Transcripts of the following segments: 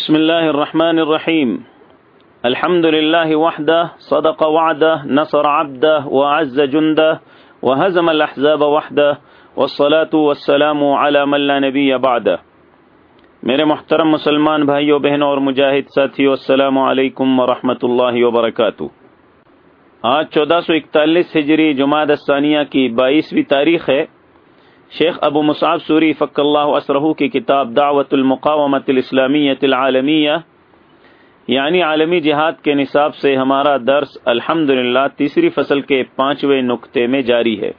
بسم الله الرحمن الرحيم الحمد لله وحده صدق وعده نصر عبده وعز جنده وهزم الأحزاب وحده والصلاة والسلام على من لا نبي بعده میرے محترم مسلمان بھائیو بہنوں اور مجاہد ساتھیو السلام علیکم ورحمۃ اللہ وبرکاتہ. آج چودہ سو اکتالیس ہجری جماعت ثانیہ کی بائیسویں تاریخ ہے۔ شیخ ابو مصعب سوری فق اللہ اسرہ کی کتاب دعوت المقامت الاسلامیت العالمیہ یعنی عالمی جہاد کے نصاب سے ہمارا درس الحمد تیسری فصل کے پانچویں نقطے میں جاری ہے۔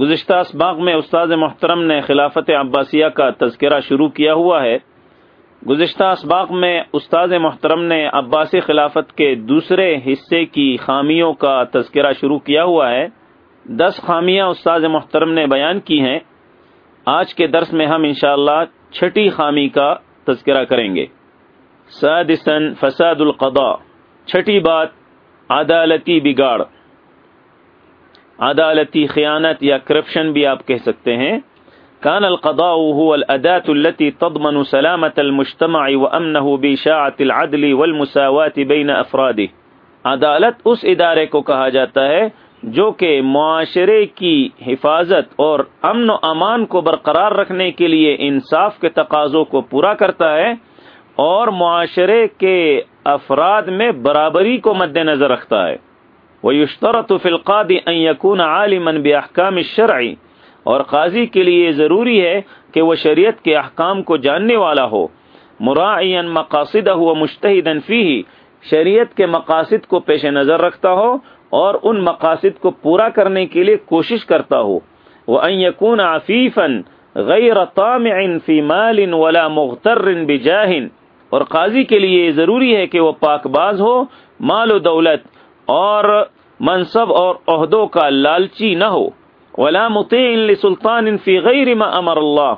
گزشتہ اسباق میں استاد محترم نے خلافت عباسیہ کا تذکرہ شروع کیا ہوا ہے۔ گزشتہ اسباق میں استاد محترم نے عباسی خلافت کے دوسرے حصے کی خامیوں کا تذکرہ شروع کیا ہوا ہے۔ دس خامیاں استاد محترم نے بیان کی ہیں۔ آج کے درس میں ہم انشاءاللہ چھٹی خامی کا تذکرہ کریں گے۔ سادسن فساد القضاء، چھٹی بات عدالتی بگاڑ۔ عدالتی خیانت یا کرپشن بھی آپ کہہ سکتے ہیں۔ کان القضاء هو الاداة التي تضمن سلامة المجتمع وامنه بشاعة العدل والمساواة بين افراده عدالت اس ادارے کو کہا جاتا ہے جو کہ معاشرے کی حفاظت اور امن و امان کو برقرار رکھنے کے لیے انصاف کے تقاضوں کو پورا کرتا ہے اور معاشرے کے افراد میں برابری کو مد نظر رکھتا ہے۔ وہ یشترط فلقاد یقون عالم بحکام شرعی اور قاضی کے لیے ضروری ہے کہ وہ شریعت کے احکام کو جاننے والا ہو۔ مراعین مقاصد ہو مشتحد فی شریعت کے مقاصد کو پیش نظر رکھتا ہو اور ان مقاصد کو پورا کرنے کے لیے کوشش کرتا ہو۔ وہ یقون عفیفن غیر فی مال ولا مغتر بجاہن اور قاضی کے لیے ضروری ہے کہ وہ پاک باز ہو، مال و دولت اور منصب اور عہدوں کا لالچی نہ ہو۔ ولا مطیع سلطان فی غیر ما امر اللہ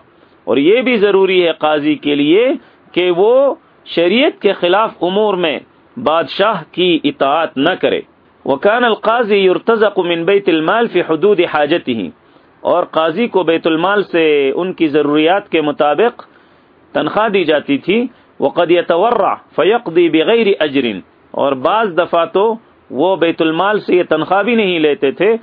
اور یہ بھی ضروری ہے قاضی کے لیے کہ وہ شریعت کے خلاف امور میں بادشاہ کی اطاعت نہ کرے۔ وکان القاضی یرتزق من بیت المال فی حدود حاجت ہی اور قاضی کو بیت المال سے ان کی ضروریات کے مطابق تنخواہ دی جاتی تھی، وقد يتورع فيقضي بغیر اجر اور بعض دفعہ تو وہ بیت المال سے یہ تنخواہ بھی نہیں لیتے تھے،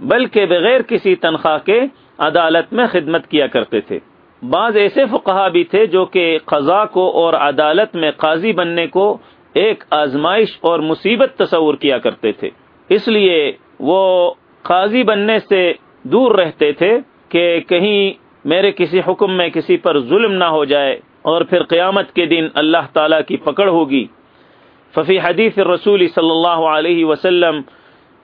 بلکہ بغیر کسی تنخواہ کے عدالت میں خدمت کیا کرتے تھے۔ بعض ایسے فقہا بھی تھے جو کہ قضاء کو اور عدالت میں قاضی بننے کو ایک آزمائش اور مصیبت تصور کیا کرتے تھے۔ اس لیے وہ قاضی بننے سے دور رہتے تھے کہ کہیں میرے کسی حکم میں کسی پر ظلم نہ ہو جائے اور پھر قیامت کے دن اللہ تعالی کی پکڑ ہوگی۔ ففی حدیث رسول صلی اللہ علیہ وسلم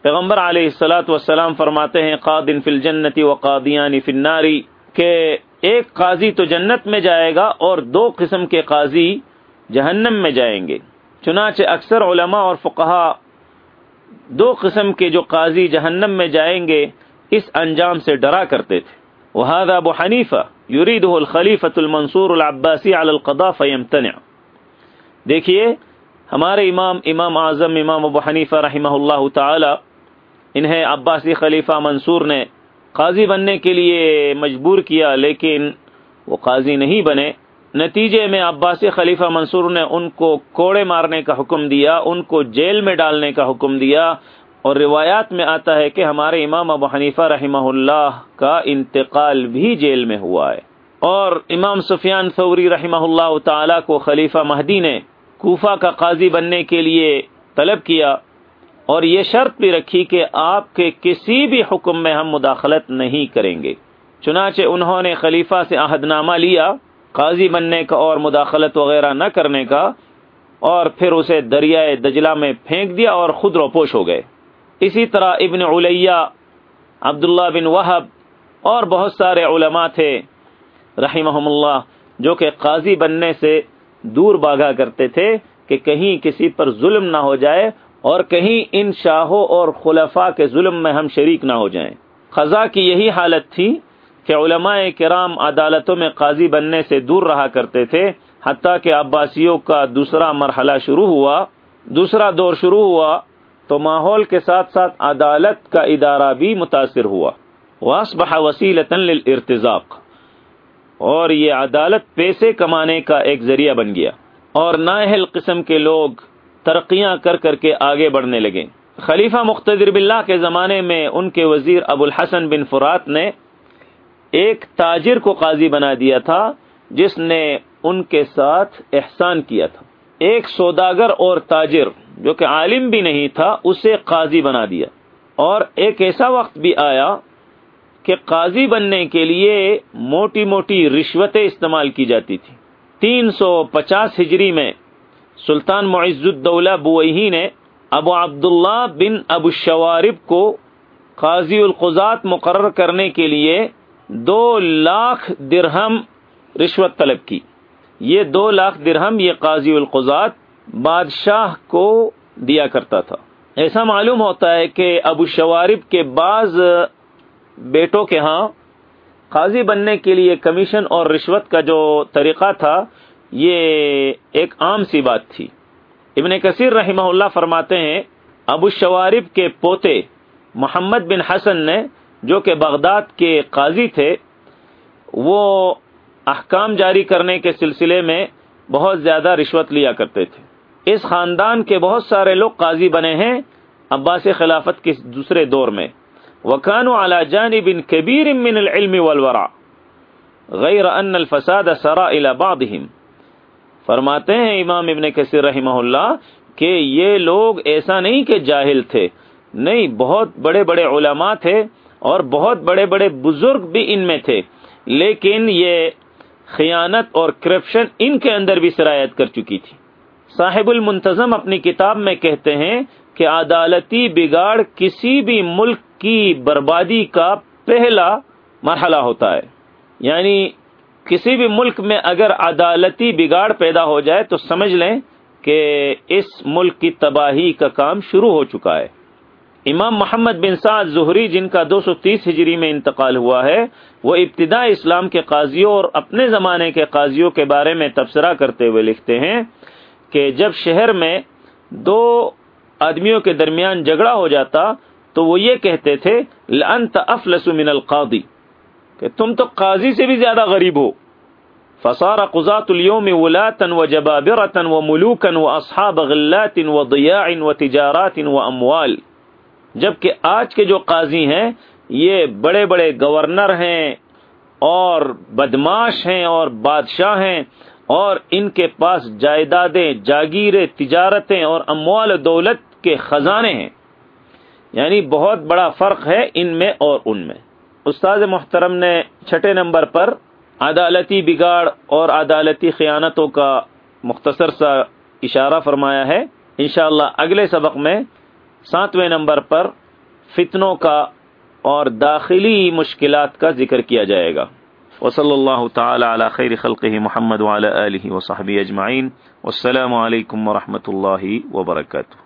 پیغمبر علیہ السلاۃ وسلام فرماتے ہیں قادن فل جنتی و قادیانی فناری کہ ایک قاضی تو جنت میں جائے گا اور دو قسم کے قاضی جہنم میں جائیں گے۔ چنانچہ اکثر علماء اور فقہا دو قسم کے جو قاضی جہنم میں جائیں گے، اس انجام سے ڈرا کرتے تھے۔ وہاد ابو حنیفہ یرید الخلیفۃ المنصور العباسی علی القضاء فیمتنع۔ دیکھیے، ہمارے امام امام اعظم، امام ابو حنیفہ رحمہ اللہ تعالی، انہیں عباسی خلیفہ منصور نے قاضی بننے کے لیے مجبور کیا، لیکن وہ قاضی نہیں بنے۔ نتیجے میں عباسی خلیفہ منصور نے ان کو کوڑے مارنے کا حکم دیا، ان کو جیل میں ڈالنے کا حکم دیا۔ اور روایات میں آتا ہے کہ ہمارے امام ابو حنیفہ رحمہ اللہ کا انتقال بھی جیل میں ہوا ہے۔ اور امام سفیان ثوری رحمہ اللہ تعالی کو خلیفہ مہدی نے کوفہ کا قاضی بننے کے لیے طلب کیا۔ اور یہ شرط بھی رکھی کہ آپ کے کسی بھی حکم میں ہم مداخلت نہیں کریں گے۔ چنانچہ انہوں نے خلیفہ سے عہد نامہ لیا۔ قاضی بننے کا اور مداخلت وغیرہ نہ کرنے کا اور پھر اسے دریائے دجلہ میں پھینک دیا اور خود روپوش ہو گئے۔ اسی طرح ابن علیہ، عبداللہ بن وہب اور بہت سارے علماء تھے رحمہم اللہ جو کہ قاضی بننے سے دور باغا کرتے تھے کہ کہیں کسی پر ظلم نہ ہو جائے اور کہیں ان شاہوں اور خلفاء کے ظلم میں ہم شریک نہ ہو جائیں۔ خزاں کی یہی حالت تھی کہ علماء کرام عدالتوں میں قاضی بننے سے دور رہا کرتے تھے، حتیٰ کہ عباسیوں کا دوسرا مرحلہ شروع ہوا۔ دوسرا دور شروع ہوا، تو ماحول کے ساتھ ساتھ عدالت کا ادارہ بھی متاثر ہوا۔ واسبح وسیلۃ للارتزاق اور یہ عدالت پیسے کمانے کا ایک ذریعہ بن گیا۔ اور نااہل قسم کے لوگ ترقیاں کر کر کے آگے بڑھنے لگے۔ خلیفہ مختدر باللہ کے زمانے میں ان کے وزیر ابو الحسن بن فرات نے ایک تاجر کو قاضی بنا دیا تھا، جس نے ان کے ساتھ احسان کیا تھا۔ ایک سوداگر اور تاجر، جو کہ عالم بھی نہیں تھا، اسے قاضی بنا دیا۔ اور ایک ایسا وقت بھی آیا کہ قاضی بننے کے لیے موٹی موٹی رشوتیں استعمال کی جاتی تھی تین سو پچاس ہجری میں سلطان معز الدولہ بوئی نے ابو عبداللہ بن ابو شوارب کو قاضی القضات مقرر کرنے کے لیے دو لاکھ درہم رشوت طلب کی۔ یہ دو لاکھ درہم یہ قاضی القضات بادشاہ کو دیا کرتا تھا۔ ایسا معلوم ہوتا ہے کہ ابو شوارب کے بعض بیٹوں کے ہاں قاضی بننے کے لیے کمیشن اور رشوت کا جو طریقہ تھا، یہ ایک عام سی بات تھی۔ ابن کثیر رحمہ اللہ فرماتے ہیں، ابو شوارب کے پوتے محمد بن حسن نے جو کہ بغداد کے قاضی تھے، وہ احکام جاری کرنے کے سلسلے میں بہت زیادہ رشوت لیا کرتے تھے۔ اس خاندان کے بہت سارے لوگ قاضی بنے ہیں عباس خلافت کے دوسرے دور میں۔ وکان على جانب كبير من العلم والورع غیر ان الفساد سرا الى بعضهم۔ فرماتے ہیں امام ابن کثیر رحمہ اللہ کہ یہ لوگ ایسا نہیں کہ جاہل تھے، نہیں، بہت بڑے بڑے علماء تھے۔ اور بہت بڑے بڑے بزرگ بھی ان میں تھے، لیکن یہ خیانت اور کرپشن ان کے اندر بھی سرایت کر چکی تھی۔ صاحب المنتظم اپنی کتاب میں کہتے ہیں کہ عدالتی بگاڑ کسی بھی ملک کی بربادی کا پہلا مرحلہ ہوتا ہے۔ یعنی کسی بھی ملک میں اگر عدالتی بگاڑ پیدا ہو جائے تو سمجھ لیں کہ اس ملک کی تباہی کا کام شروع ہو چکا ہے۔ امام محمد بن سعد زہری، جن کا دو سو تیس ہجری میں انتقال ہوا ہے، وہ ابتدا اسلام کے قاضیوں اور اپنے زمانے کے قاضیوں کے بارے میں تبصرہ کرتے ہوئے لکھتے ہیں کہ جب شہر میں دو آدمیوں کے درمیان جھگڑا ہو جاتا تو وہ یہ کہتے تھے لانت افلس من القاضی کہ تم تو قاضی سے بھی زیادہ غریب ہو۔ فصار قزات اليوم ولاتا وجبابرة وملوكا واصحاب غلات وضياع وتجارات واموال جبکہ آج کے جو قاضی ہیں، یہ بڑے بڑے گورنر ہیں اور بدماش ہیں اور بادشاہ ہیں اور ان کے پاس جائیدادیں، جاگیریں، تجارتیں اور اموال دولت کے خزانے ہیں۔ یعنی بہت بڑا فرق ہے ان میں اور ان میں۔ استاد محترم نے چھٹے نمبر پر عدالتی بگاڑ اور عدالتی خیانتوں کا مختصر سا اشارہ فرمایا ہے۔ انشاءاللہ اگلے سبق میں ساتویں نمبر پر فتنوں کا اور داخلی مشکلات کا ذکر کیا جائے گا۔ وصلی اللہ تعالی علی خیر خلقہ محمد وعلی آلہ وصحبہ اجمعین۔ والسلام علیکم ورحمۃ اللہ وبرکاتہ۔